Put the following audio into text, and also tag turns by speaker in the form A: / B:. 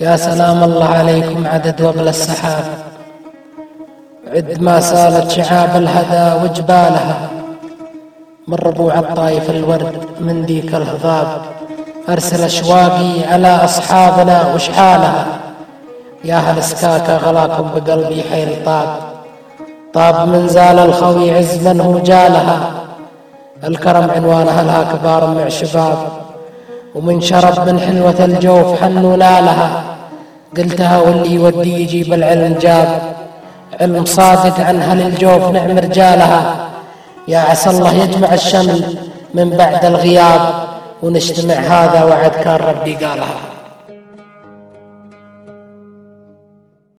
A: يا سلام الله عليكم عدد وبل السحاب. عد ما سالت شعاب الهدى وجبالها. من ربوع الطايف الورد من ذيك الهضاب. أرسل أشواقي على أصحابنا وشحالها. يا أهل سكاكا غلاكم بقلبي حيل طاب. طاب من زال الخوي عز من هو جالها. الكرم عنوانها لها كبار مع شباب ومن شرب من حلوة الجوف حنوا نالها. قلتها واللي يودي يجيب العلم جاب. علم صادق عن هل الجوف نعم رجالها. يا عسى الله يجمع الشمل من بعد الغياب. ونجتمع هذا وعد كان ربي قالها.